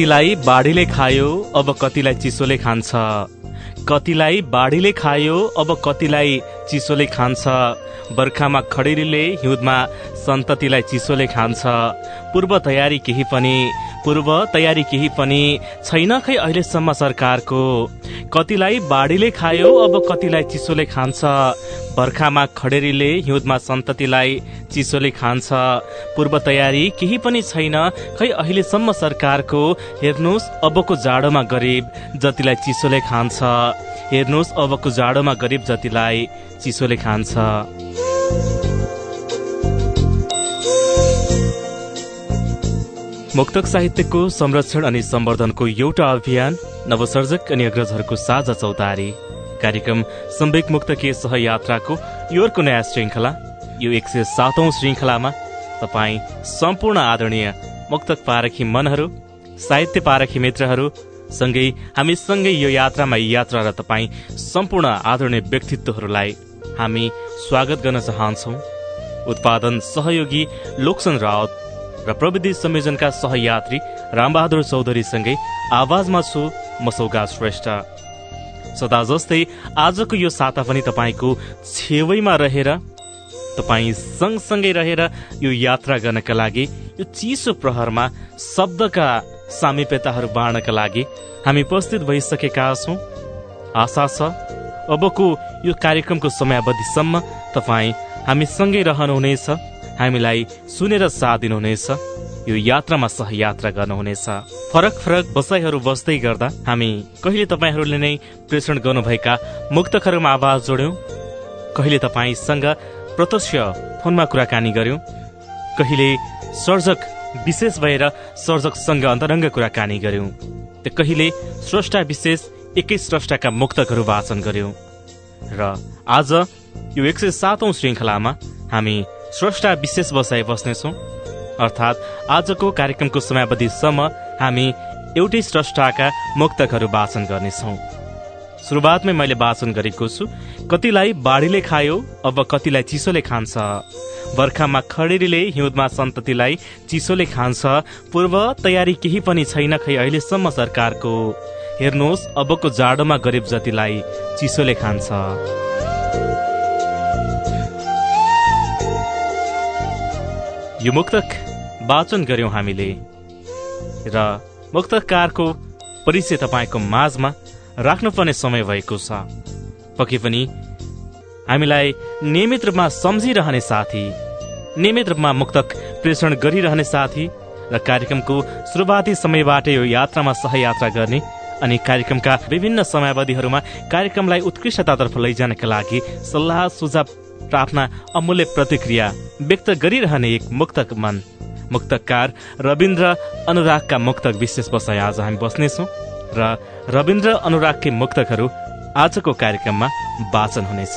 कतिलाई बाढीले खायो अब कतिलाई चिसोले खान्छ। कतिलाई बाढीले खायो अब कतिलाई चिसोले खान्छ। बर्खामा खडेरीले हिउँदमा सन्ततिलाई चिसोले खान्छ। पूर्व तयारी केही पनि पूर्व तयारी केही पनि छैन खै अहिलेसम्म सरकारको। कतिलाई बाढीले खायो अब कतिलाई चिसोले खान्छ। बर्खामा खडेरीले हिउँदमा सन्ततिलाई चिसोले खान्छ। पूर्व तयारी केही पनि छैन खै अहिलेसम्म सरकारको। हेर्नुहोस् अबको जाडोमा गरिब जतिलाई चिसोले खान्छ। हेर्नुहोस् अबको जाडोमा गरिब जतिलाई चिसोले खान्छ। मुक्तक साहित्यको संरक्षण अनि सम्वर्धनको एउटा अभियान नवसर्जक अनि अग्रजहरूको साझा चौतारी। कार्यक्रम सम्वेक मुक्तकीय सहयात्राको यो अर्को नयाँ श्रृङ्खला यो एक सय सातौं श्रृङ्खलामा तपाईँ सम्पूर्ण आदरणीय मुक्तक पारखी मनहरू साहित्य पारखी मित्रहरू सँगै हामी सँगै यो यात्रामा यात्रा र तपाईँ सम्पूर्ण आदरणीय व्यक्तित्वहरूलाई हामी स्वागत गर्न चाहन्छौ। उत्पादन सहयोगी लोकसन रावत र प्रविधि संयोजनका सहयात्री रामबहादुर चौधरीसँगै आवाजमा छु मसौगा श्रेष्ठ। सदा जस्तै आजको यो साता पनि तपाईँको छेउैमा रहेर तपाईँ सँगसँगै रहेर यो यात्रा गर्नका लागि यो चिसो प्रहरमा शब्दका सामिप्यताहरू बाँड्नका लागि हामी उपस्थित भइसकेका छौँ। आशा छ अबको यो कार्यक्रमको समयावधिसम्म तपाईँ हामी सँगै रहनुहुनेछ। हामीलाई सुनेर साथ दिनुहुनेछ। यो यात्रामा सहयात्रा गर्नुहुनेछ। फरक फरक बसाइहरू बस्दै गर्दा हामी कहिले तपाईँहरूले नै प्रेषण गर्नुभएका मुक्तकहरूमा आवाज जोड्यौं। कहिले तपाईँसँग प्रत्यक्ष फोनमा कुराकानी गर्यौं। कहिले सर्जक विशेष भएर सर्जकसँग अन्तरङ्ग कुराकानी गर्यौं। त कहिले स्रष्टा विशेष एकै स्रष्टाका मुक्तकहरू वाचन गर्यौं। र आज यो एक सय सातौं श्रृङ्खलामा हामी स्रष्टा विशेष बसाइ बस्नेछौँ। अर्थात् आजको कार्यक्रमको समयावधिसम्म हामी एउटै स्रष्टाका मुक्तकहरू वाचन गर्नेछौँ। सुरुवातमै मैले वाचन गरेको छु कतिलाई बाढीले खायो अब कतिलाई चिसोले खान्छ। बर्खामा खडेरीले हिउँदमा सन्ततिलाई चिसोले खान्छ पूर्व तयारी केही पनि छैन खै अहिलेसम्म सरकारको। हेर्नुहोस् अबको जाडोमा गरिब जतिलाई चिसोले खान्छ। यो मुक्तक वाचन गर्यौं हामीले। र मुक्तकारको परिचय तपाईँको माझमा राख्नुपर्ने समय भएको छ। पक्कै पनि हामीलाई नियमित रूपमा सम्झिरहने साथी नियमित रूपमा मुक्तक प्रेषण गरिरहने साथी र कार्यक्रमको सुरुवाती समयबाट यो यात्रामा सहयात्रा गर्ने अनि कार्यक्रमका विभिन्न समयावधिहरूमा कार्यक्रमलाई उत्कृष्टतातर्फ लैजानका लागि सल्लाह सुझाव प्रार्थना अमूल्य प्रतिक्रिया व्यक्त गरिरहने एक मुक्तक मन। मुक्तकार रविन्द्र अनुरागका मुक्तक विशेष बसाइ आज हामी बस्नेछौँ र रविन्द्र अनुरागकै मुक्तकहरू आजको कार्यक्रममा वाचन हुनेछ।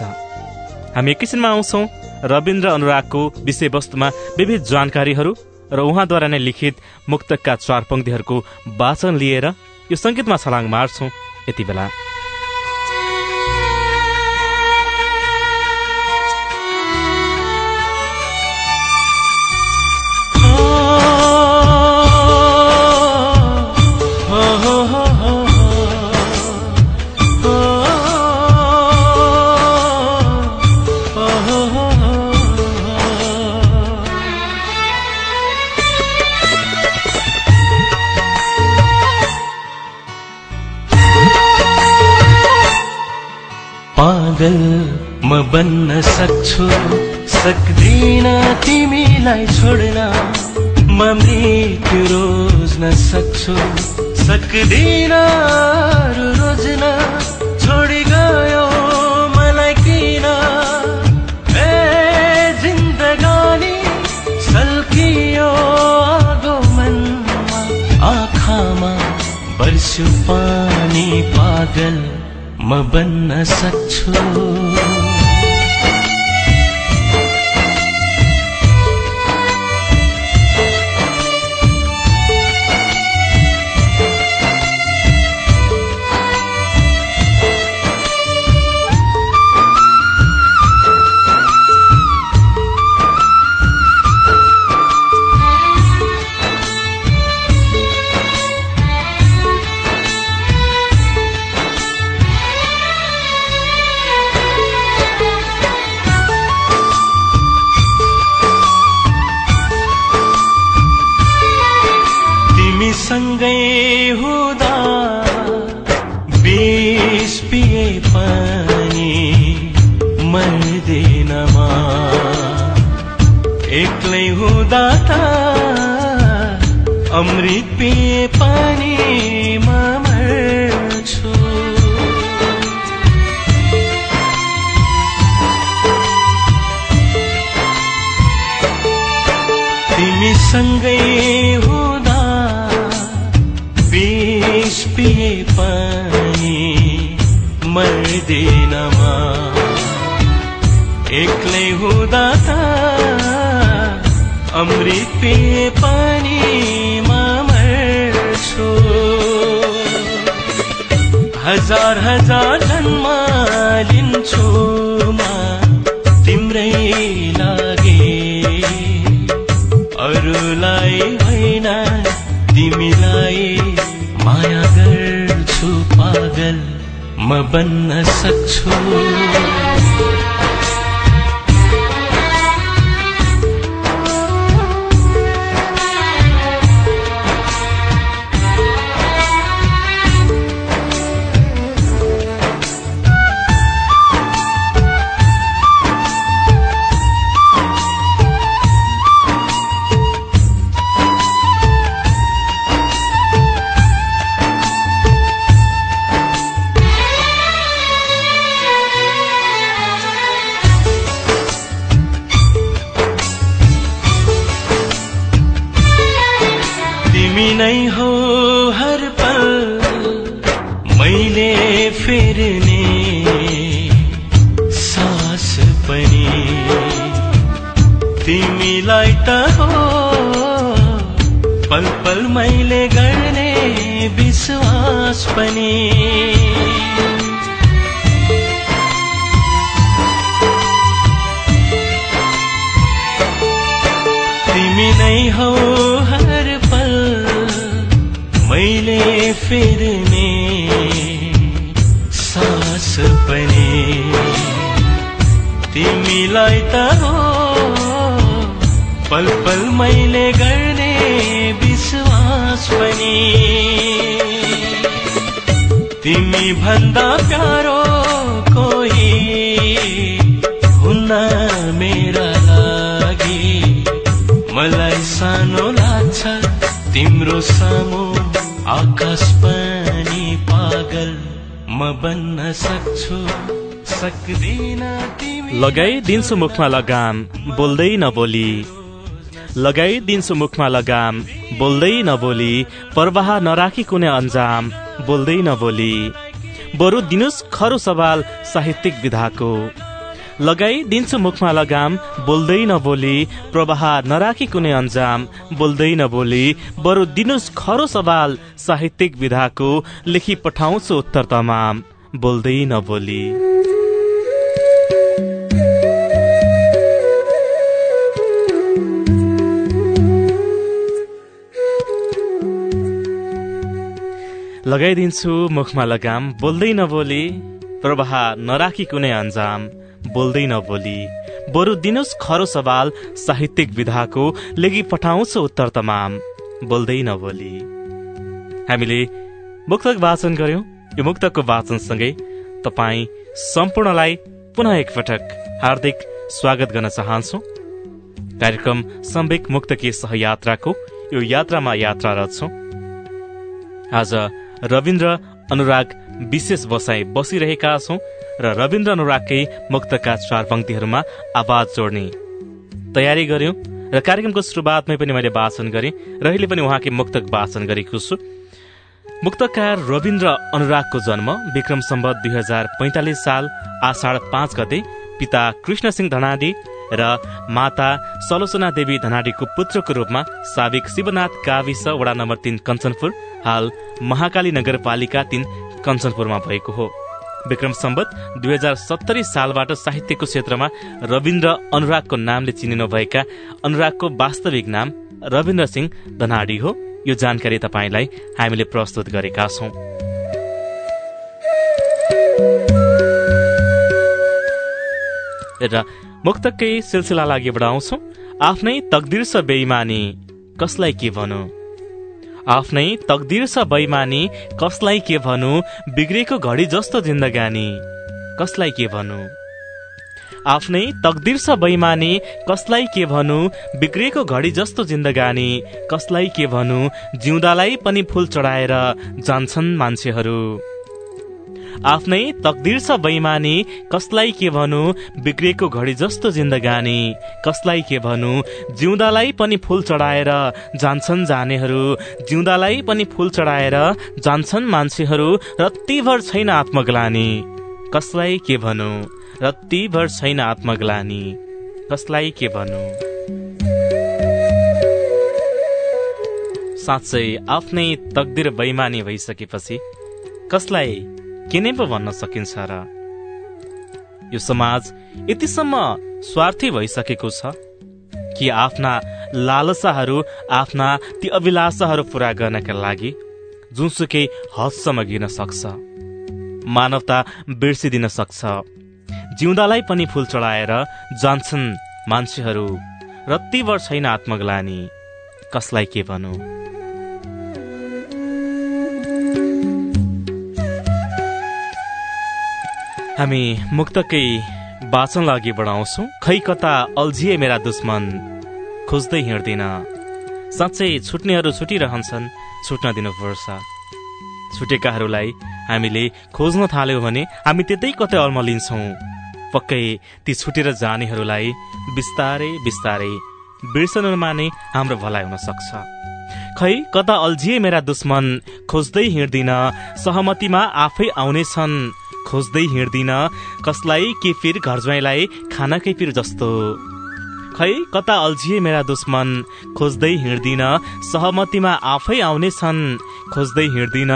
हामी एकैछिनमा आउँछौ रविन्द्र अनुरागको विषयवस्तुमा विविध जानकारीहरू र उहाँद्वारा नै लिखित मुक्तकका चार पङ्क्तिहरूको वाचन लिएर यो सङ्गीतमा छलाङ मार्छौँ। यति बेला। सक्छु सक्दिन तिमीलाई छोड्न म मृत्यु रोज्न सक्छु। सक्दिन रोज्न छोडी गयो मलाई किन? ए जिन्दगानी सल्कियो आगो मनमा आँखामा बर्स्यो पानी पागल म बन्न सक्छु। अरूलाई होइन तिमीलाई माया गर्छु पागल म बन्न सक्छु। हर पल मैले फेर्ने सास पनि तिमीलाई त हो पल पल मैले गर्ने विश्वास पनि। तिमी भन्दा प्यारो तिम्रो सामु आकाश पनि पागल म बन्न सक्छु सक्दिन तिमी। लगाइदिन्छु मुखमा लगाम बोल्दै नबोली। लगाइदिन्छु मुखमा लगाम बोल्दै नबोली। प्रवाह नराखी कुनै अन्जाम बोल्दै नबोली। बरु दिनुस् खरो सवाल साहित्यिक विधाको। लगाइदिन्छु मुखमा लगाम बोल्दै नबोली प्रवाह नराखी कुनै अन्जाम। बोल्दै नबोली बरु दिनुस् खरो सवाल साहित्यिक विधाको लेखी पठाउँछु उत्तर तमाम। बोल्दै नबोली। लगाइदिन्छु मुखमा लगाम बोल्दै नबोली प्रवाह नराखी कुनै अन्जाम। बोल्दै नबोली बरु दिनुहोस् खरो सवाल साहित्यिक विधाको लेगी पठाउँछु उत्तर तमाम बोल्दै नबोली। हामीले मुक्तक वाचन गर्यौं। यो मुक्तकको वाचनसँगै तपाईँ सम्पूर्णलाई पुनः एकपटक हार्दिक स्वागत गर्न चाहन्छौ। कार्यक्रम सम्वेक मुक्तकी सहयात्राको यो यात्रामा यात्रारत छौं। आज रविन्द्र अनुराग विशेष बसाई बसिरहेका छौं। र रविन्द्र अनुरागकै मुक्तका चार पंक्तिहरूमा आवाज जोड्ने। तयारी गर्यौं र कार्यक्रमको सुरुवातमै पनि मैले वाचन गरेँ र अहिले पनि उहाँकै मुक्तक वाचन गरेको छु। मुक्तकार रविन्द्र अनुरागको जन्म विक्रम सम्बत दुई हजार पैंतालिस साल आषाढ पाँच गते पिता कृष्ण सिंह धनाडी र माता सलोचना देवी धनाडीको पुत्रको रूपमा साविक शिवनाथ गाविस वडा नम्बर तीन कञ्चनपुर हाल महाकाली नगरपालिका तीन कञ्चनपुरमा भएको हो। विक्रम सम्बत दुई हजार सत्तरी सालबाट साहित्यको क्षेत्रमा रविन्द्र अनुरागको नामले चिनिनुभएका अनुरागको वास्तविक नाम रविन्द्र सिंह धनाडी हो। यो जानकारी तपाईँलाई हामीले प्रस्तुत गरेका छौं। र मुक्तकै सिलसिला लागि बढाउँछौ। आफ्नै तकदिर छ बेइमानी कसलाई के भनौँ? आफ्नै तकदिर छ बैमानी कसलाई के भनु? बिग्रेको घडी जस्तो जिन्दगानी। कसलाई के भनु? आफ्नै तकदिर छ बैमानी कसलाई के भनु? बिग्रेको घडी जस्तो जिन्दगानी कसलाई के भनु? जिउँदालाई पनि फुल चढाएर जान्छन् मान्छेहरू। आफ्नै तकदिर छ बैमानी कसलाई के भनु? बिग्रेको घडी जस्तो जिन्दगानी। कसलाई के भनु? जिउँदालाई पनि फुल चढाएर जान्छन् जानेहरू। जिउँदालाई पनि फुल चढाएर जान्छन् मान्छेहरू। रत्तिभर छैन आत्मग्लानी। कसलाई के भनु? रत्तिभर छैन आत्मग्लानी। कसलाई के भनु? साँच्चै आफ्नै तकदिर बैमानी भइसकेपछि कसलाई के नै पो भन्न सकिन्छ र? यो समाज यतिसम्म स्वार्थी भइसकेको छ कि आफ्ना लालसाहरू आफ्ना ती अभिलाषाहरू पूरा गर्नका लागि जुनसुकै हदसम्म गिर्न सक्छ मानवता बिर्सिदिन सक्छ। जिउँदालाई पनि फुल चढाएर जान्छन् मान्छेहरू रत्तिभर छैन आत्मग्लानी। कसलाई के भनौँ हामी मुक्तकै वाचनलाई अघि बढाउँछौ। खै कता अल्झिए मेरा दुश्मन खोज्दै हिँड्दिन। साँच्चै छुट्नेहरू छुटिरहन्छन् छुट्न दिनुपर्छ छुटेकाहरूलाई हामीले खोज्न थाल्यौँ भने हामी त्यतै कतै अल्मलिन्छौँ पक्कै ती छुटेर जानेहरूलाई बिस्तारै बिस्तारै बिर्सनुमा नै हाम्रो भलाइ हुन सक्छ। खै कता अल्झिए मेरा दुश्मन खोज्दै हिँड्दिन सहमतिमा आफै आउनेछन्। खोज्दै हिँड्दिन कसलाई के फिर घर ज्वाइँलाई खानाकै पिर जस्तो। खै कता अल्झिए मेरा दुश्मन? खोज्दै हिँड्दिन सहमतिमा आफै आउनेछन्। खोज्दै हिँड्दिन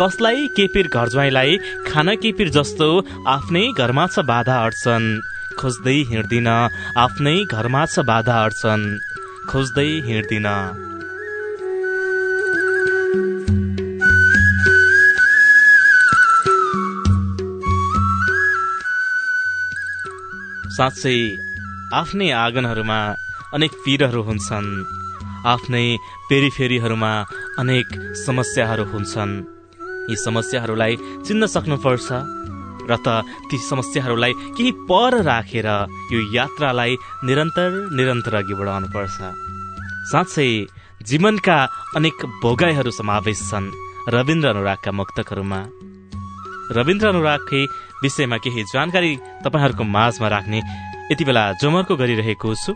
कसलाई के पिर घर ज्वाइँलाई खानाकै पिर जस्तो आफ्नै घरमा छ बाधा अड्छन्। खोज्दै हिँड्दिन आफ्नै घरमा छ बाधा अड्छन्। खोज्दै हिँड्दिन। साँच्चै आफ्नै आँगनहरूमा अनेक पीरहरू हुन्छन्। आफ्नै पेरिफेरीहरूमा अनेक समस्याहरू हुन्छन्। यी समस्याहरूलाई चिन्न सक्नुपर्छ र त ती समस्याहरूलाई केही पर राखेर यो यात्रालाई निरन्तर निरन्तर अघि बढाउनुपर्छ। साँच्चै जीवनका अनेक भोगाईहरू समावेश छन् रविन्द्र अनुरागका मुक्तकहरूमा। रविन्द्र अनुरागकै विषयमा केही जानकारी तपाईँहरूको माझमा राख्ने यति बेला जोमर्को गरिरहेको छु।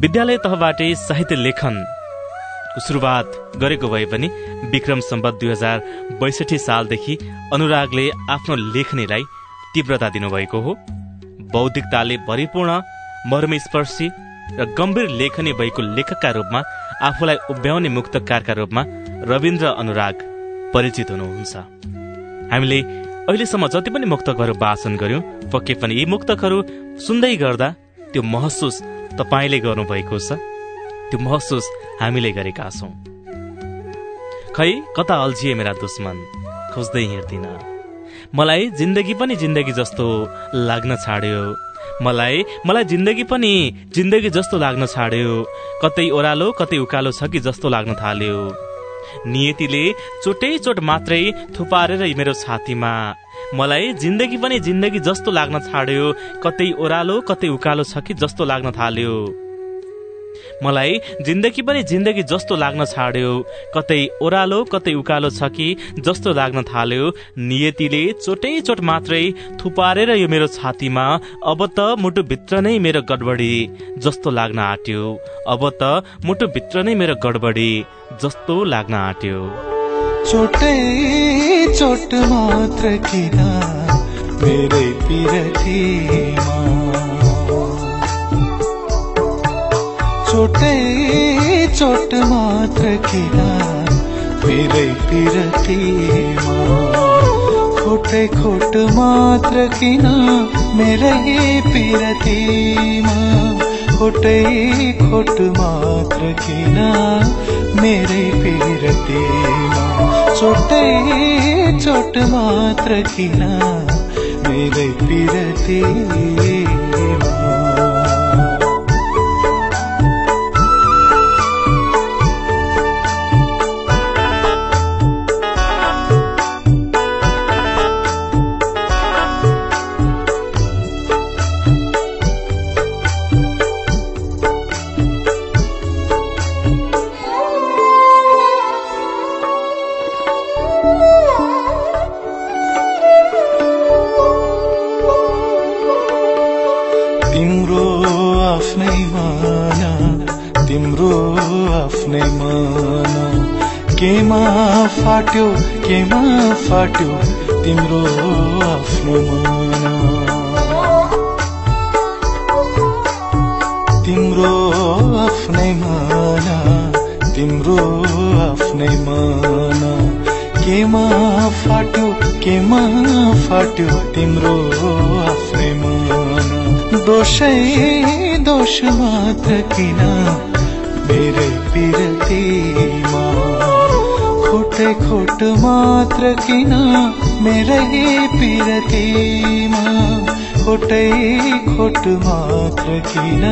विद्यालय तहबाटै साहित्य लेखनको सुरुवात गरेको भए पनि विक्रम सम्बत दुई हजार बैसठी सालदेखि अनुरागले आफ्नो लेखनीलाई तीव्रता दिनुभएको हो। बौद्धिकताले भरिपूर्ण मर्मस्पर्शी र गम्भीर लेखनी भएको लेखकका रूपमा आफूलाई उभ्याउने मुक्तकारका रूपमा रविन्द्र अनुराग परिचित हुनुहुन्छ। हामीले अहिलेसम्म जति पनि मुक्तकहरू वाचन गर्यौं पक्कै पनि यी मुक्तकहरू सुन्दै गर्दा त्यो महसुस तपाईँले गर्नुभएको छ। त्यो महसुस हामीले गरेका छौँ। खै कता अल्झिए मेरा दुश्मन? खोज्दै हिँड्दिन। मलाई जिन्दगी पनि जिन्दगी जस्तो लाग्न छाड्यो। मलाई मलाई जिन्दगी पनि जिन्दगी जस्तो लाग्न छाड्यो। कतै ओह्रालो कतै उकालो छ कि जस्तो लाग्न थाल्यो। नियतिले चोटै चोट मात्रै थुपारेर मेरो छातीमा। मलाई जिन्दगी पनि जिन्दगी जस्तो लाग्न छाड्यो कतै ओह्रालो कतै उकालो छ कि जस्तो लाग्न थाल्यो। मलाई जिन्दगी पनि जिन्दगी जस्तो लाग्न छाड्यो। कतै ओह्रालो कतै उकालो छ कि जस्तो लाग्न थाल्यो। नियतिले चोटै चोट मात्रै थुपारेर यो मेरो छातीमा अब त मुटुभित्र नै मेरो गडबडी जस्तो लाग्न आँट्यो। अब त मुटुभित्र नै मेरो गडबडी जस्तो लाग्न आँट्यो। चोटै चोट मात्र किन मेरै पिरथीमा छोटै चोट मात्र किन मेरै पिरतीमा खोटै खोट मात्र किन मेरै पिरतीमा खोटै खोट मात्र किन मेरै पिरतीमा छोटै चोट मात्र किन मेरै पिरतीमा खोटै खोट मात्र किन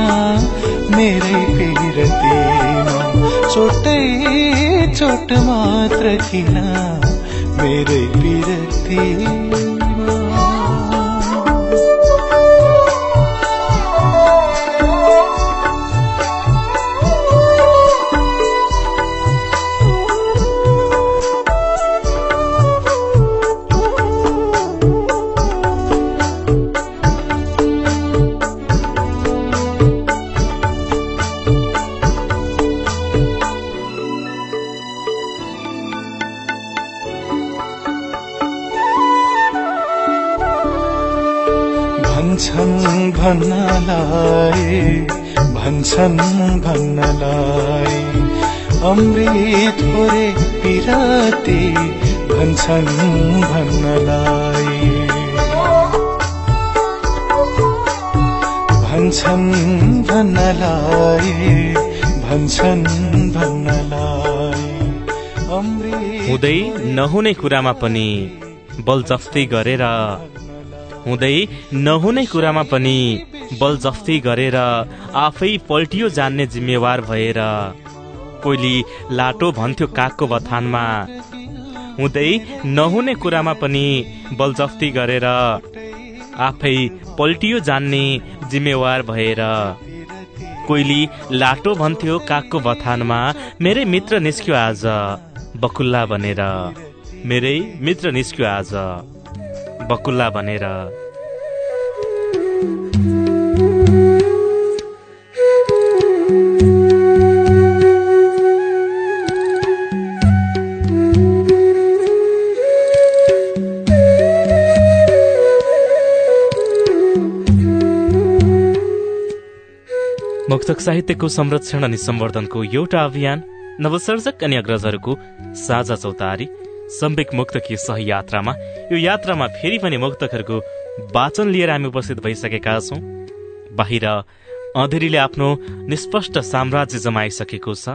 मेरै पिरतीमा चोटै चोट मात्र किन मेरै पिरतीमा भन्छन् भन्नलाई। अमृत थोरे पिराते भन्छन् भन्नलाई। भन्छन् भन्नलाई भन्छन् भन्नलाई। अमृत हुँदै नहुने कुरामा पनि बलजफ्ती गरेर हुँदै नहुने कुरामा पनि बलजफ्ती गरेर आफै पल्टियो जान्ने जिम्मेवार भएर कोइली लाटो भन्थ्यो कागको बथानमा। हुँदै नहुने कुरामा पनि बलजफ्ती गरेर आफै पल्टियो जान्ने जिम्मेवार भएर कोइली लाटो भन्थ्यो कागको बथानमा मेरै मित्र निस्क्यो आज बकुल्ला बनेर मेरै मित्र निस्क्यो आज बकुल्ला बनेर मुक्तक साहित्यको संरक्षण अनि सम्वर्धनको एउटा अभियान नवसर्जक अनि अग्रजहरूको साझा चौतारी सम्वेक मुक्तकी सही यात्रामा यो यात्रामा फेरि पनि मुक्तकहरूको वाचन लिएर हामी उपस्थित भइसकेका छौं। बाहिर अँधेरीले आफ्नो निष्पष्ट साम्राज्य जमाइसकेको छ।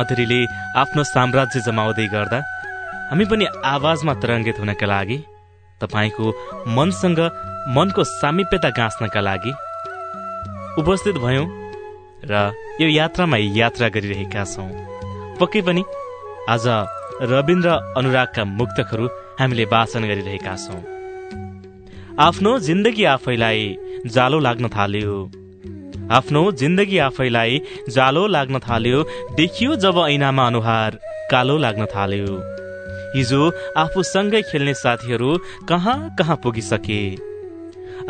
अँधेरीले आफ्नो साम्राज्य जमाउँदै गर्दा हामी पनि आवाजमा तरङ्गित हुनका लागि तपाईँको मनसँग मनको सामिप्यता गाँच्नका लागि उपस्थित भयौं र यो यात्रामा यात्रा गरिरहेका छौं। पक्कै पनि आज रविन्द्र अनुरागका मुक्तकहरू हामीले वाचन गरिरहेका छौं। आफ्नो जिन्दगी आफैलाई जालो लाग्न थाल्यो। आफ्नो जिन्दगी आफैलाई जालो लाग्न थाल्यो देखियो जब ऐनामा अनुहार कालो लाग्न थाल्यो। हिजो आफूसँगै खेल्ने साथीहरू कहाँ कहाँ पुगिसके?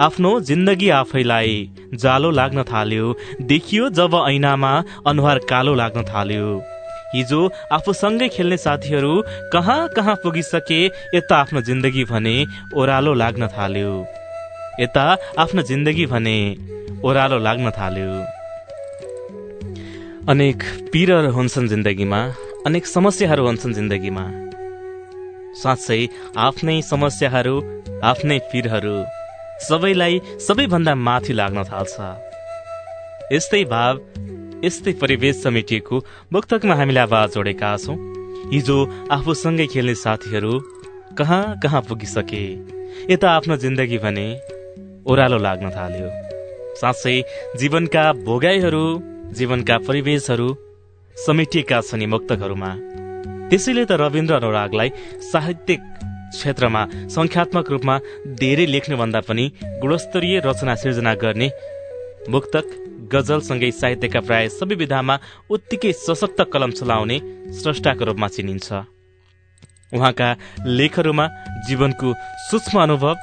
आफ्नो जिन्दगी आफैलाई जालो लाग्न थाल्यो देखियो जब ऐनामा अनुहार कालो लाग्न थाल्यो। हिजो आफूसँगै खेल्ने साथीहरू कहाँ कहाँ पुगिसके यता आफ्नो जिन्दगी भने ओह्रालो लाग्न थाल्यो। यता आफ्नो जिन्दगी भने ओह्रालो लाग्न थाल्यो। अनेक पीरहरू हुन्छन् जिन्दगीमा अनेक समस्याहरू हुन्छन् जिन्दगीमा। साँच्चै आफ्नै समस्याहरू आफ्नै पीरहरू सबैलाई सबैभन्दा माथि लाग्न थाल्छ। यस्तै भाव यस्तै परिवेश समेटिएको मुक्तकमा हामीले आवाज जोडेका छौँ। हिजो आफूसँगै खेल्ने साथीहरू कहाँ कहाँ पुगिसके? यता आफ्नो जिन्दगी भने ओह्रालो लाग्न थाल्यो। साँच्चै जीवनका भोगाईहरू जीवनका परिवेशहरू समेटिएका छन् यी मुक्तकहरूमा त्यसैले त रविन्द्र अनुरागलाई साहित्यिक क्षेत्रमा संख्यात्मक रूपमा धेरै लेख्नुभन्दा पनि गुणस्तरीय रचना सिर्जना गर्ने मुक्तक गजलसँगै साहित्यका प्राय सबै विधामा उत्तिकै सशक्त कलम चलाउने स्रष्टाको रूपमा चिनिन्छ। उहाँका लेखहरूमा जीवनको सूक्ष्म अनुभव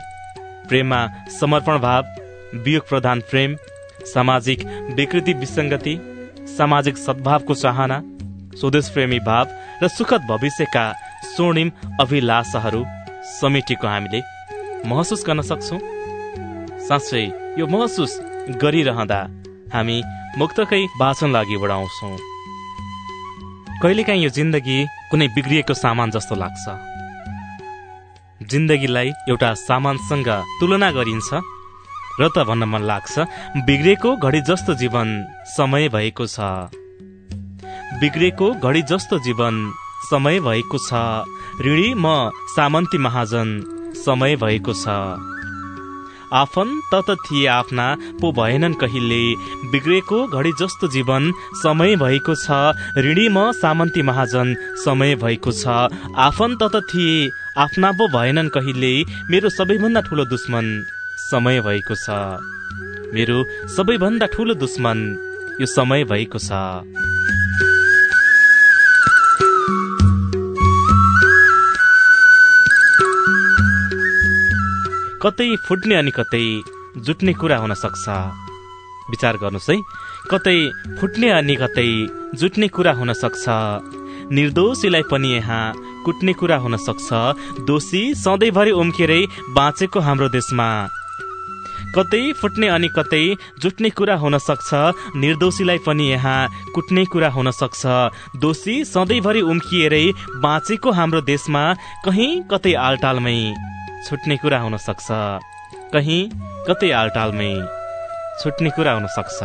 प्रेममा समर्पण भाव वियोग प्रधान प्रेम सामाजिक विकृति विसङ्गति सामाजिक सद्भावको चाहना स्वदेश प्रेमी भाव र सुखद भविष्यका स्वर्णिम अभिलाषाहरू समेटेको हामीले महसुस गर्न सक्छौँ। साँच्चै यो महसुस गरिरहँदा हामी मुक्तकै वाचनलाई अघि बढाउँछौँ। कहिलेकाहीँ यो जिन्दगी कुनै बिग्रिएको सामान जस्तो लाग्छ। जिन्दगीलाई एउटा सामानसँग तुलना गरिन्छ र त भन्न मन लाग्छ बिग्रेको घडी जस्तो जीवन समय भएको छ। बिग्रेको घडी जस्तो जीवन समय भएको छ। ऋणी म सामन्ती महाजन समय भएको छ। आफन्त त थिए आफ्ना पो भएनन् कहिले बिग्रेको घडी जस्तो जीवन समय भएको छ। ऋणी म सामन्ती महाजन समय भएको छ। आफन्त त थिए आफ्ना पो भएनन् कहिले मेरो सबैभन्दा ठुलो दुश्मन समय भएको छ। मेरो सबैभन्दा ठुलो दुश्मन यो समय भएको छ। कतै फुट्ने अनि कतै जुट्ने कुरा हुन सक्छ। विचार गर्नुहोस् है। कतै फुट्ने अनि कतै जुट्ने कुरा हुन सक्छ। निर्दोषीलाई पनि यहाँ कुट्ने कुरा हुन सक्छ। दोषी सधैँभरि उम्केरै बाँचेको हाम्रो देशमा। कतै फुट्ने अनि कतै जुट्ने कुरा हुन सक्छ। निर्दोषीलाई पनि यहाँ कुट्ने कुरा हुन सक्छ। दोषी सधैँभरि उम्किएरै बाँचेको हाम्रो देशमा कहीँ कतै आलटालमै छुट्ने कुरा हुन सक्छ। कहीँ कतै आलटालमै छुट्ने कुरा हुन सक्छ।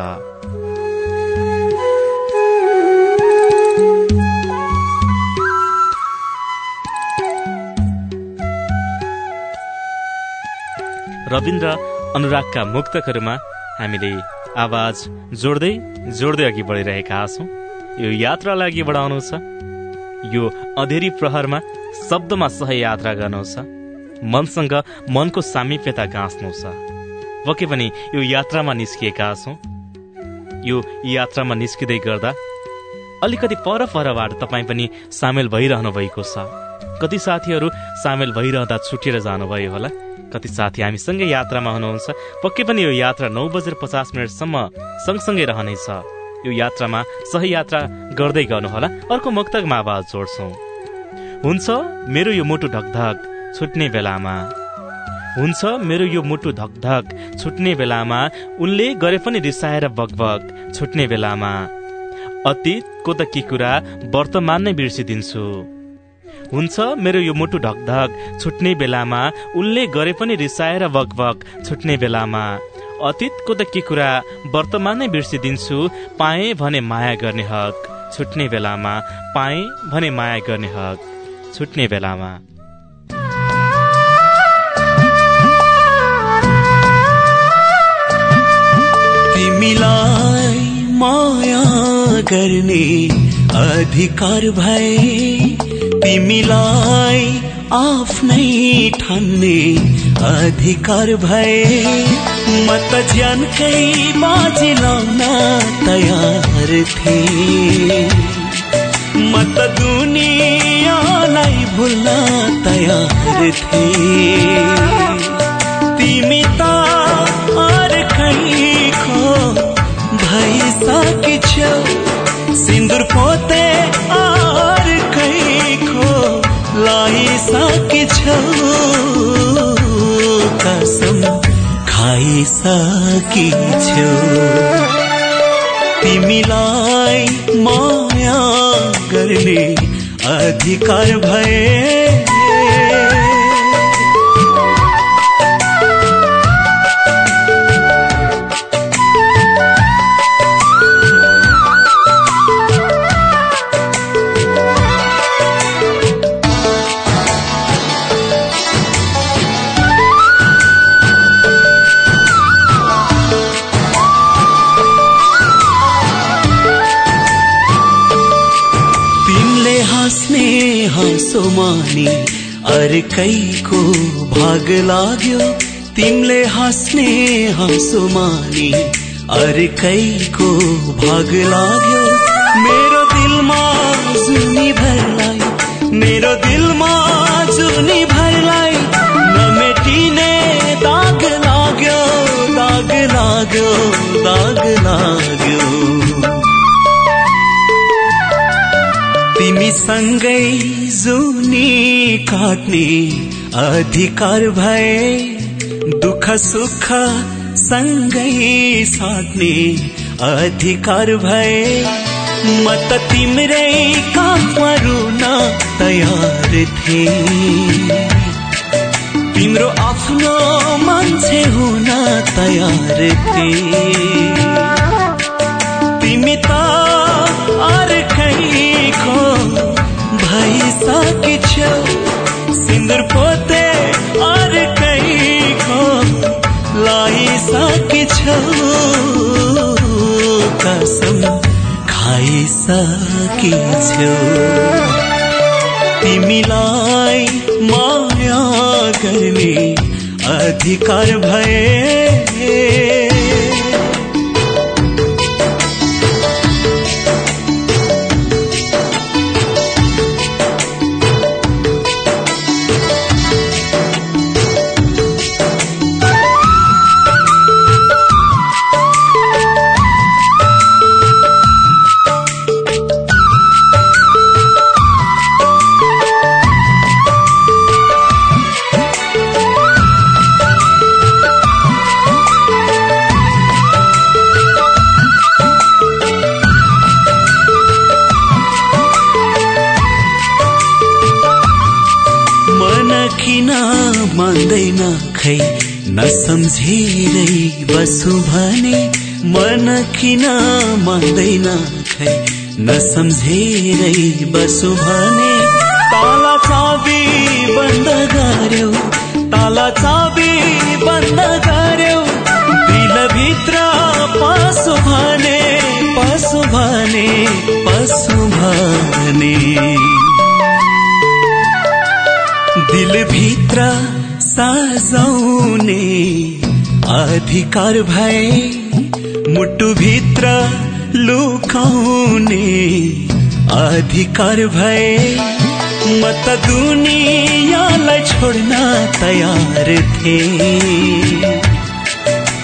रविन्द्र अनुरागका मुक्तकहरूमा हामीले आवाज जोड्दै जोड्दै अघि बढिरहेका छौँ। यो यात्रालाई अघि बढाउनु छ। यो अधेरी प्रहरमा शब्दमा सही यात्रा गर्नु छ। मनसँग मनको सामिप्यता गाँच्नु छ। पके पनि यो यात्रामा निस्किएका छौँ। यो यात्रामा निस्किँदै गर्दा अलिकति पर परबाट तपाईँ पनि सामेल भइरहनु भएको छ। कति साथीहरू सामेल भइरहँदा छुटेर जानुभयो होला। कति साथी हामीसँगै यात्रामा हुनुहुन्छ। पक्कै पनि यो यात्रा नौ बजेर पचास मिनटसम्म सँगसँगै रहनेछ यो यात्रामा सही यात्रा गर्दै गर्नुहोला अर्को मुक्तकमा आवाज जोड्छौँ। हुन्छ मेरो यो मुटु ढकढक। छुट्ने बेलामा। हुन्छ मेरो यो मुटु धकधक। छुट्ने बेलामा उनले गरे पनि रिसाएर बगबग। छुट्ने बेलामा। अतीतको त के कुरा वर्तमान नै बिर्सिदिन्छु। हुन्छ मेरो यो मुटु ढकढक छुट्ने बेलामा उनले गरे पनि रिसाएर बगबग। छुट्ने बेलामा। अतीतको त के कुरा वर्तमान नै बिर्सिदिन्छु। पाएँ भने माया गर्ने हक। छुट्ने बेलामा पाएँ भने माया गर्ने हक। छुट्ने बेलामा। तिमीलाई माया गर्ने अधिकार भए तिमीलाई आफ्नै ठान्ने अधिकार भए म त ज्यानकै बाजी लाउन तयार थिएँ म त दुनियाँलाई भुल्न तयार थिएँ खाइसकेछौ तिमीलाई माया गर्ने अधिकार भए माने अर्कैको भाग लाग्यो। तिमीले हाँस्ने हाँसो माने अर्कैको भाग लाग्यो। मेरो दिलमा जुनी भरलाई मेरो दिलमा जुनी भरलाई नमेटिने दाग लाग्यो दाग लाग्यो दाग लाग्यो। सँगै जुनी काट्ने अधिकार भए दुःख सुख सँगै साट्ने अधिकार भए म त तिम्रै काखमा रुन तयार थिए। तिम्रो आफ्नो मान्छे हुन तयार थिए। तिमी त अर्कैको भइसकेछौ। सिन्दुर पोते अर्कैको लाइसकेछौ कसम खाइसकेछौ तिमीलाई माया गर्ने अधिकार भए। मान्दैन खै। नसम्झेरै बसु भने ताला चाबी बन्द गर्यो। ताला चाबी बन्द गर्यो। दिलभित्र पसु भने पसु भने पसु भने। दिलभित्र साजाउने अधिकार भए मुटुभित्र लुकाउने अधिकार भए म त दुनियाँलाई छोड्न तयार थिए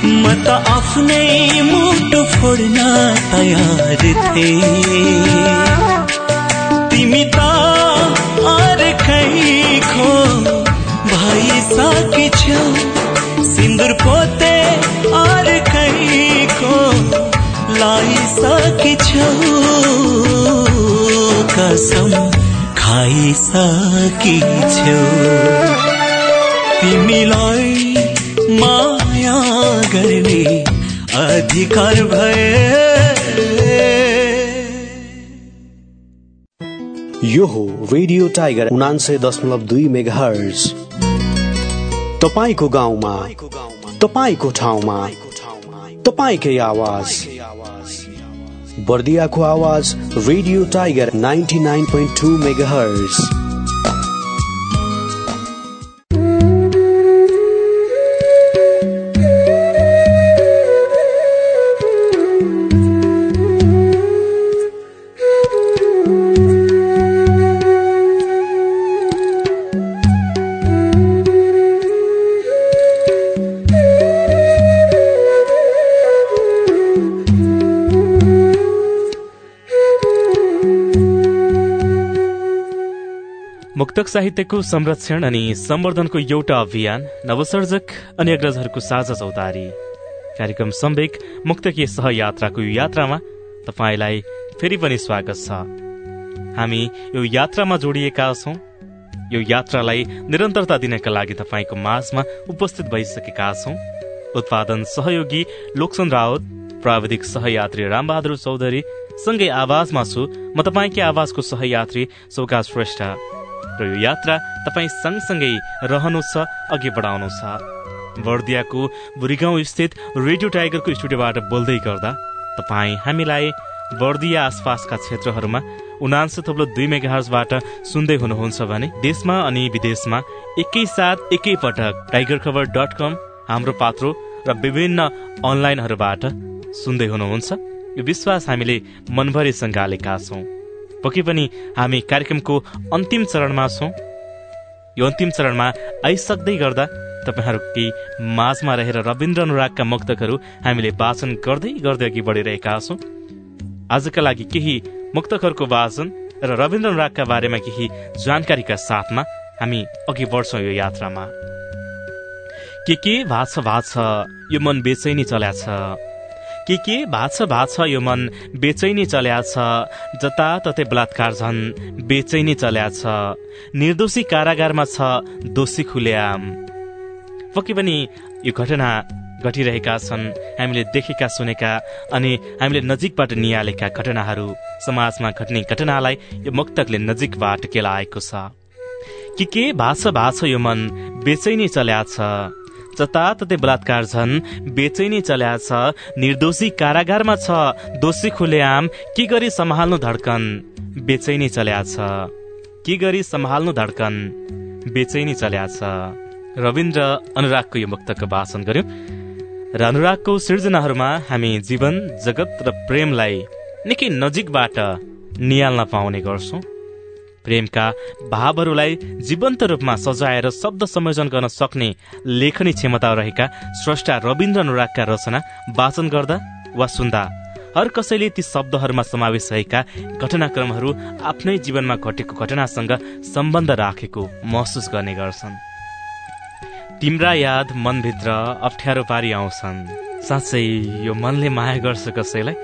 म त आफ्नै मुटु फोड्न तयार थिए तिमी त अर्कैको भइसकेछौ सिन्दुर पोते लाइसकेछौ कसम खाइसकेछौ। तिमीलाई माया गर्ने अधिकार भए। यो हो रेडियो टाइगर उनान्सय दशमलव दुई मेगा तपाईँको गाउँमा तपाईँको ठाउँमा तपाईँकै आवाज। बर्दियाको आवाज radio tiger ninety nine point two megahertz मुक्तक साहित्यको संरक्षण अनि सम्वर्धनको एउटा अभियान नवसर्जक अनि अग्रजहरूको साझा चौतारी। कार्यक्रम सम्वेक मुक्तकीय सहयात्राको यो यात्रामा तपाईँलाई फेरि पनि स्वागत छ। हामी यो यात्रामा जोडिएका छौं। यो यात्रालाई निरन्तरता दिनका लागि तपाईँको माझमा उपस्थित भइसकेका छौं। उत्पादन सहयोगी लोकसन रावत प्राविधिक सहयात्री रामबहादुर चौधरी सँगै आवाजमा छु म तपाईँकै आवाजको सहयात्री सौकाश श्रेष्ठ। र यो यात्रा तपाईँ सँगसँगै रहनु छ अघि बढाउनु छ। बर्दियाको बुढीगाउँ स्थित रेडियो टाइगरको स्टुडियोबाट बोल्दै गर्दा तपाईँ हामीलाई बर्दिया आसपासका क्षेत्रहरूमा उनान्सय थप्लो दुई मेगाहर्जबाट सुन्दै हुनुहुन्छ भने देशमा अनि विदेशमा एकैसाथ एकैपटक टाइगर खबर डट कम हाम्रो पात्रो र विभिन्न अनलाइनहरूबाट सुन्दै हुनुहुन्छ। यो विश्वास हामीले मनभरि सङ्घालेका छौँ। पक्कै पनि हामी कार्यक्रमको अन्तिम चरणमा छौँ। यो अन्तिम चरणमा आइसक्दै गर्दा तपाईँहरूकै माझमा रहेर रविन्द्र अनुरागका मुक्तकहरू हामीले वाचन गर्दै गर्दै अघि बढिरहेका छौँ। आजका लागि केही मुक्तकहरूको वाचन र रविन्द्र अनुरागका बारेमा केही जानकारीका साथमा हामी अघि बढ्छौँ यो यात्रामा। के के भाछ भाछ यो मन बेचैनी चल्या छ? के के भाछ भाछ यो मन बेचैनी चल्या छ। जताततै बलात्कार झन् बेचैनी चल्या छ। निर्दोषी कारागारमा छ दोषी खुल्याम पक्कै पनि यो घटना घटिरहेका छन् हामीले देखेका सुनेका अनि हामीले नजिकबाट निहालेका घटनाहरू समाजमा घट्ने घटनालाई यो मुक्तकले नजिकबाट केलाएको छ। के के भाष भाछ यो मन बेचैनी चल्या छ। जताततै बलात्कार झन् बेचैनी चल्या छ। निर्दोषी कारागारमा छ। दोषी खुलेआम के गरी सम्हाल्नु धड्कन? बेचैनी चल्या छ। के गरी सम्हाल्नु धड्कन? बेचैनी चल्या छ। रविन्द्र अनुरागको यो मुक्तको भाषण गर्यौं। र अनुरागको सिर्जनाहरूमा हामी जीवन जगत र प्रेमलाई निकै नजिकबाट निहाल्न पाउने गर्छौं। प्रेमका भावहरूलाई जीवन्त रूपमा सजाएर शब्द संयोजन गर्न सक्ने लेखनी क्षमता रहेका स्रष्टा रविन्द्र अनुरागका रचना वाचन गर्दा वा सुन्दा हर कसैले ती शब्दहरूमा समावेश रहेका घटनाक्रमहरू आफ्नै जीवनमा घटेको घटनासँग सम्बन्ध राखेको महसुस गर्ने गर्छन्। तिम्रा याद मनभित्र अप्ठ्यारो पारी आउँछन्। साँच्चै यो मनले माया गर्छ कसैलाई?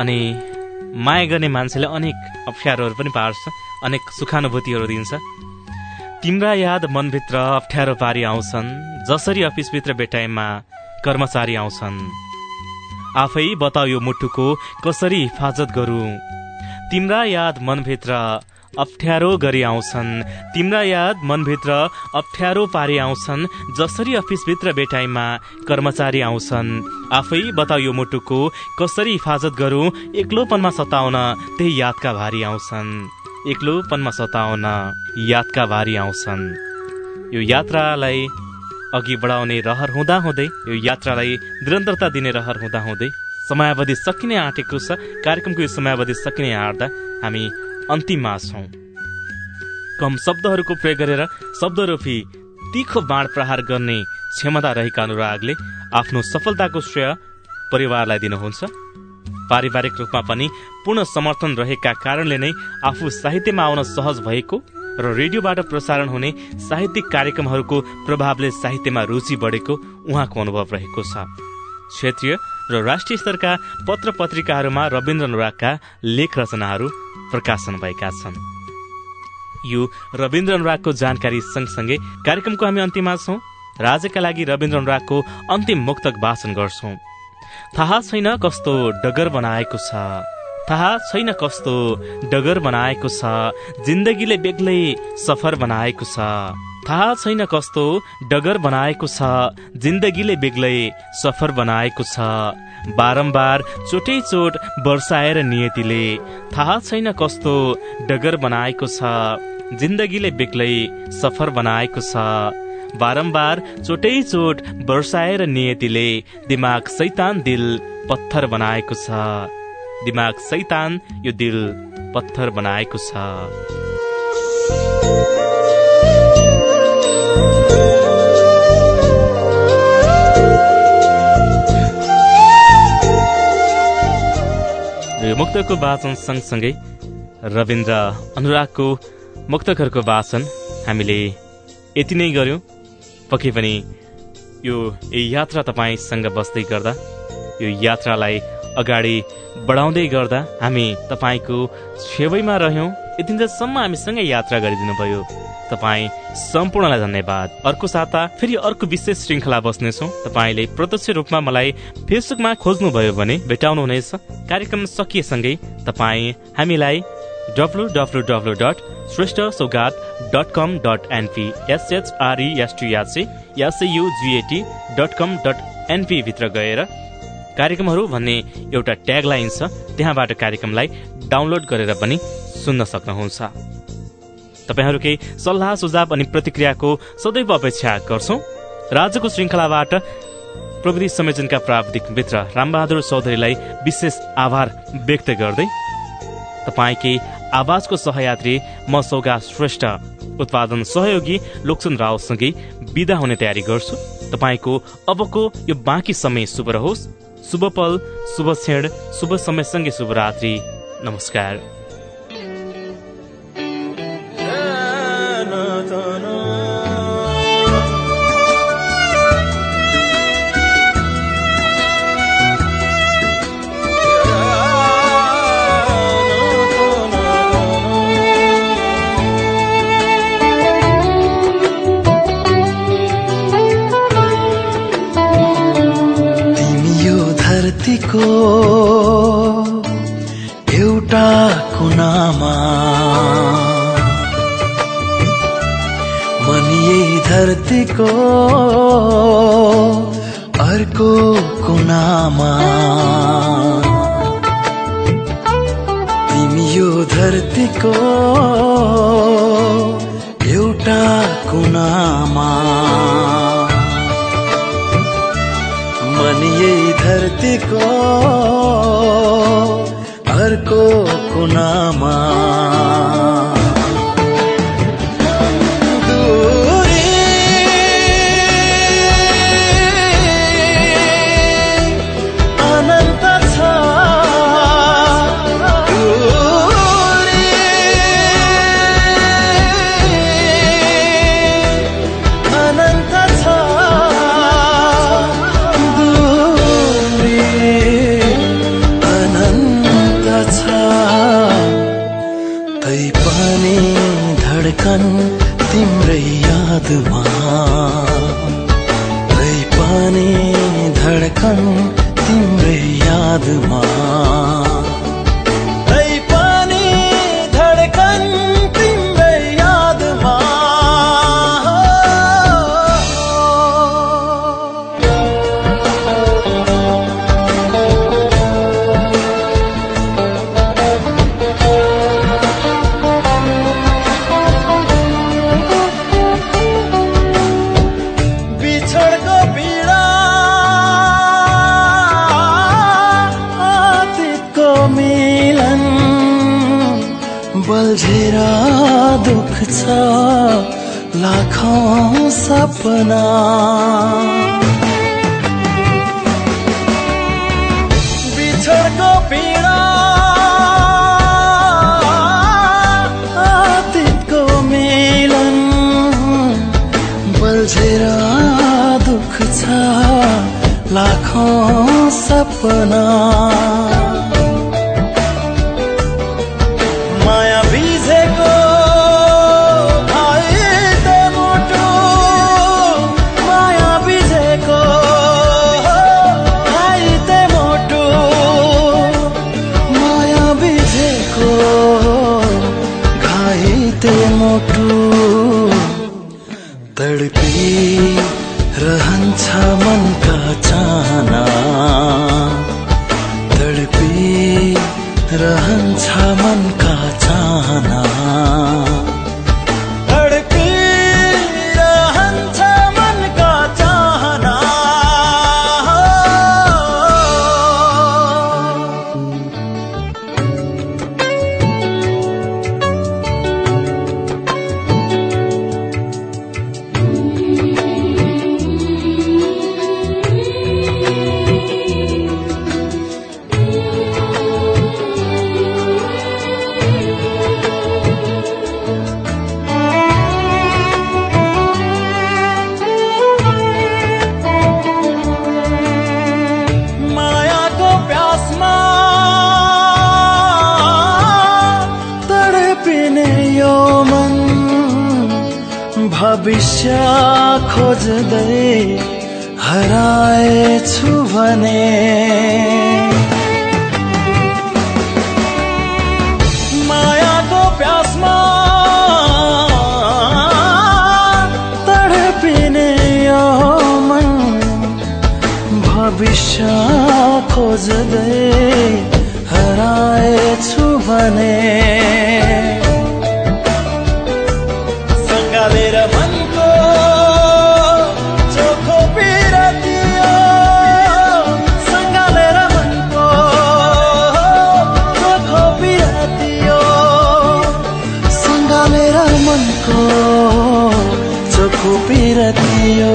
अनि माया गर्ने मान्छेले अनेक अप्ठ्यारोहरू पनि पार्छ। अनेक सुखानुभूतिहरू दिन्छ। तिम्रा याद मनभित्र अप्ठ्यारो पारी आउँछन् जसरी अफिसभित्र बेटाइममा कर्मचारी आउँछन्। आफै बताउ यो मुटुको कसरी हिफाजत गरू? तिम्रा याद मनभित्र अप्ठ्यारो गरी आउँछन् तिम्रा याद मनभित्र अप्ठ्यारो पारी आउँछन् जसरी अफिसभित्र बेटाइममा कर्मचारी आउँछन्। आफै बताउ यो मुटुको कसरी हिफाजत गरू एक्लोपनमा सताउन त्यही यादका भारी आउँछन्। एक्लोपनमा सताउन यादका भारी आउँछन्। यो यात्रालाई अघि बढाउने रहर हुँदा हुँदै यो यात्रालाई निरन्तरता दिने रहर हुँदा हुँदै समयावधि सकिने आँटेको छ कार्यक्रमको यो समयावधि सकिने आँट्दा हामी अन्तिममा छौँ। कम शब्दहरूको प्रयोग गरेर शब्दरूपी तीखो बाँड प्रहार गर्ने क्षमता रहेका अनुरागले आफ्नो सफलताको श्रेय परिवारलाई दिनुहुन्छ। पारिवारिक रूपमा पनि पूर्ण समर्थन रहेका कारणले नै आफू साहित्यमा आउन सहज भएको र रेडियोबाट प्रसारण हुने साहित्यिक कार्यक्रमहरूको प्रभावले साहित्यमा रुचि बढेको उहाँको अनुभव रहेको छ। क्षेत्रीय र राष्ट्रिय स्तरका पत्र पत्रिकाहरूमा रविन्द्र अनुरागका लेख रचनाहरू प्रकाशन भएका छन्। यो रविन्द्र अनुरागको जानकारी सँगसँगै कार्यक्रमको हामी अन्तिममा छौँ। राजाका लागि रविन्द्र अनुरागको अन्तिम मुक्तक भाषण गर्छौँ। थाहा छैन कस्तो डगर बनाएको छ। थाहा छैन कस्तो डगर बनाएको छ। जिन्दगीले बेग्लै सफर बनाएको छ। थाहा छैन कस्तो डगर बनाएको छ। जिन्दगीले बेग्लै सफर बनाएको छ। बारम्बार चोटै चोट वर्षाएर नियतिले थाहा छैन कस्तो डगर बनाएको छ। जिन्दगीले बेग्लै सफर बनाएको छ। बारम्बार चोटै चोट वर्षाएर नियतिले। दिमाग सैतान दिल पत्थर बनाएको छ। दिमाग सैतान यो दिल पत्थर बनाएको छ। यो मुक्तको वाचन सँगसँगै रविन्द्र अनुरागको मुक्तकहरूको वाचन हामीले यति नै गर्यौँ पक्कै पनि यो यात्रा तपाईँसँग बस्दै गर्दा यो यात्रालाई अगाडि बढाउँदै गर्दा हामी तपाईँको छेउमा रह्यौँ। यतिन्जेलसम्म हामीसँगै यात्रा गरिदिनु भयो तपाईँ सम्पूर्णलाई धन्यवाद। अर्को साता फेरि अर्को विशेष श्रृङ्खला बस्नेछौँ। तपाईँले प्रत्यक्ष रूपमा मलाई फेसबुकमा खोज्नुभयो भने भेटाउनु हुनेछ कार्यक्रम सकिएसँगै तपाईँ हामीलाई W W W dot Shrestha Saugat dot com dot NP SHRESTRC SAUGAT dot com dot एनपीभित्र गएर कार्यक्रमहरू भन्ने एउटा ट्यागलाइन छ। त्यहाँबाट कार्यक्रमलाई डाउनलोड गरेर पनि सुन्न सक्नुहुन्छ। तपाईँहरूकै सल्लाह सुझाव अनि प्रतिक्रियाको सदैव अपेक्षा गर्छौ। राज्यको श्रृङ्खलाबाट प्रविधि संयोजनका प्राविधिक मित्र रामबहादुर चौधरीलाई विशेष आभार व्यक्त गर्दै तपाईँकै आवाजको सहयात्री म सौगा श्रेष्ठ। उत्पादन सहयोगी लोकसन रावसँगै विदा हुने तयारी गर्छु। तपाईँको अबको यो बाँकी समय शुभ रहोस्। शुभ पल शुभ क्षण शुभ समयसँगै शुभरात्रि नमस्कार। भविष्य खोजदै हराए छु भने। मायाको प्यासमा तडपिने यो मन भविष्य खोज्दै हराएछु भने। खोपेर थियो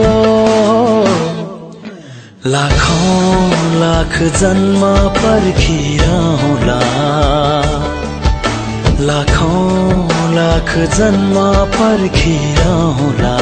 लाखौँ लाख जन्म पर्खिरहला लाखौँ लाख जन्म पर्खिरहला